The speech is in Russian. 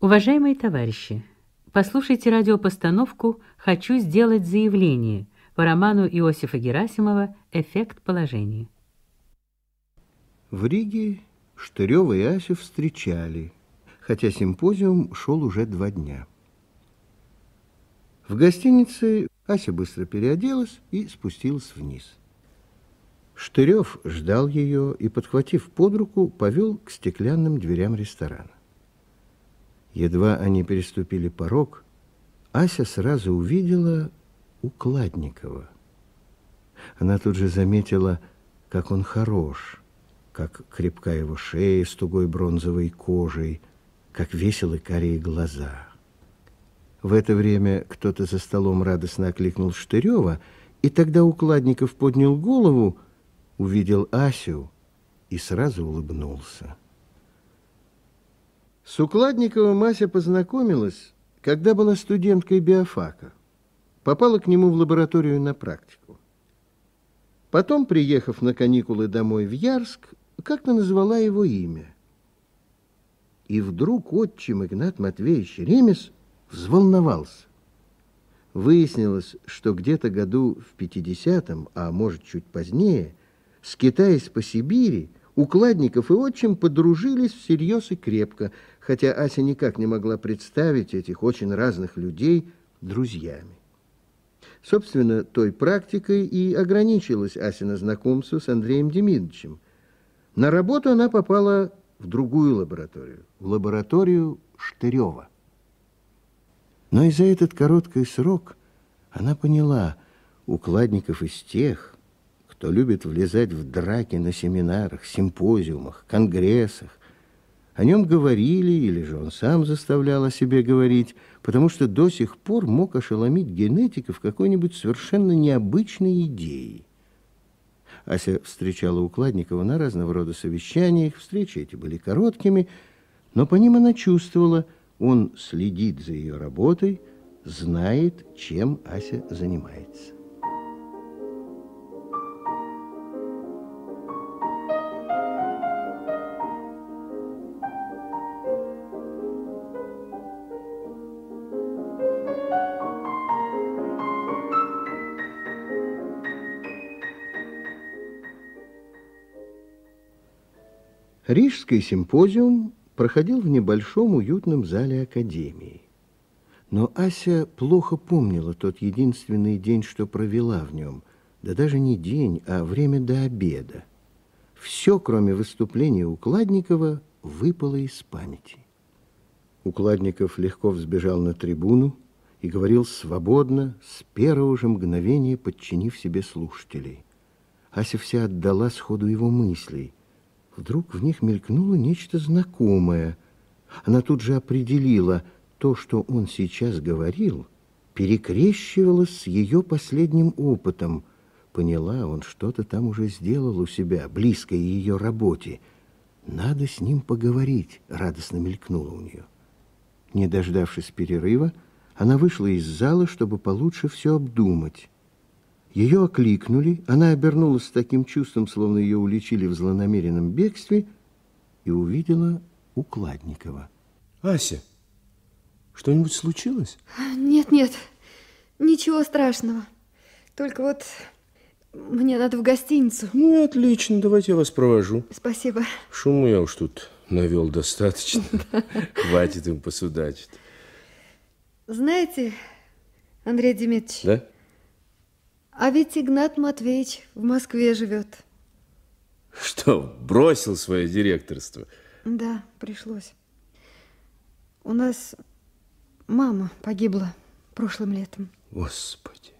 Уважаемые товарищи, послушайте радиопостановку «Хочу сделать заявление» по роману Иосифа Герасимова «Эффект положения». В Риге Штырева и Асю встречали, хотя симпозиум шел уже два дня. В гостинице Ася быстро переоделась и спустилась вниз. Штырев ждал ее и, подхватив под руку, повел к стеклянным дверям ресторана. Едва они переступили порог, Ася сразу увидела Укладникова. Она тут же заметила, как он хорош, как крепка его шея с тугой бронзовой кожей, как веселы карие глаза. В это время кто-то за столом радостно окликнул Штырева, и тогда Укладников поднял голову, увидел Асю и сразу улыбнулся. С Укладниковым Мася познакомилась, когда была студенткой биофака. Попала к нему в лабораторию на практику. Потом, приехав на каникулы домой в Ярск, как-то назвала его имя. И вдруг отчим Игнат Матвеевич Ремес взволновался. Выяснилось, что где-то году в 50-м, а может чуть позднее, скитаясь по Сибири, Укладников и отчим подружились всерьез и крепко, хотя Ася никак не могла представить этих очень разных людей друзьями. Собственно, той практикой и ограничилась Асина знакомство с Андреем Демидовичем. На работу она попала в другую лабораторию, в лабораторию Штырева. Но и за этот короткий срок она поняла, укладников из тех, кто любит влезать в драки на семинарах, симпозиумах, конгрессах. О нем говорили, или же он сам заставлял о себе говорить, потому что до сих пор мог ошеломить генетиков какой-нибудь совершенно необычной идеей. Ася встречала Укладникова на разного рода совещаниях, встречи эти были короткими, но по ним она чувствовала, он следит за ее работой, знает, чем Ася занимается. Рижский симпозиум проходил в небольшом уютном зале Академии. Но Ася плохо помнила тот единственный день, что провела в нем. Да даже не день, а время до обеда. Все, кроме выступления Укладникова, выпало из памяти. Укладников легко взбежал на трибуну и говорил свободно, с первого же мгновения подчинив себе слушателей. Ася вся отдала сходу его мыслей – Вдруг в них мелькнуло нечто знакомое. Она тут же определила то, что он сейчас говорил, перекрещивалось с ее последним опытом. Поняла, он что-то там уже сделал у себя, близко ее работе. Надо с ним поговорить, радостно мелькнуло у нее. Не дождавшись перерыва, она вышла из зала, чтобы получше все обдумать. Ее окликнули, она обернулась с таким чувством, словно ее уличили в злонамеренном бегстве, и увидела Укладникова. Ася, что-нибудь случилось? Нет, нет, ничего страшного. Только вот мне надо в гостиницу. Ну, отлично, давайте я вас провожу. Спасибо. Шуму я уж тут навел достаточно. Хватит им посудачить. Знаете, Андрей Дмитриевич... Да? А ведь Игнат Матвеевич в Москве живет. Что, бросил свое директорство? Да, пришлось. У нас мама погибла прошлым летом. Господи.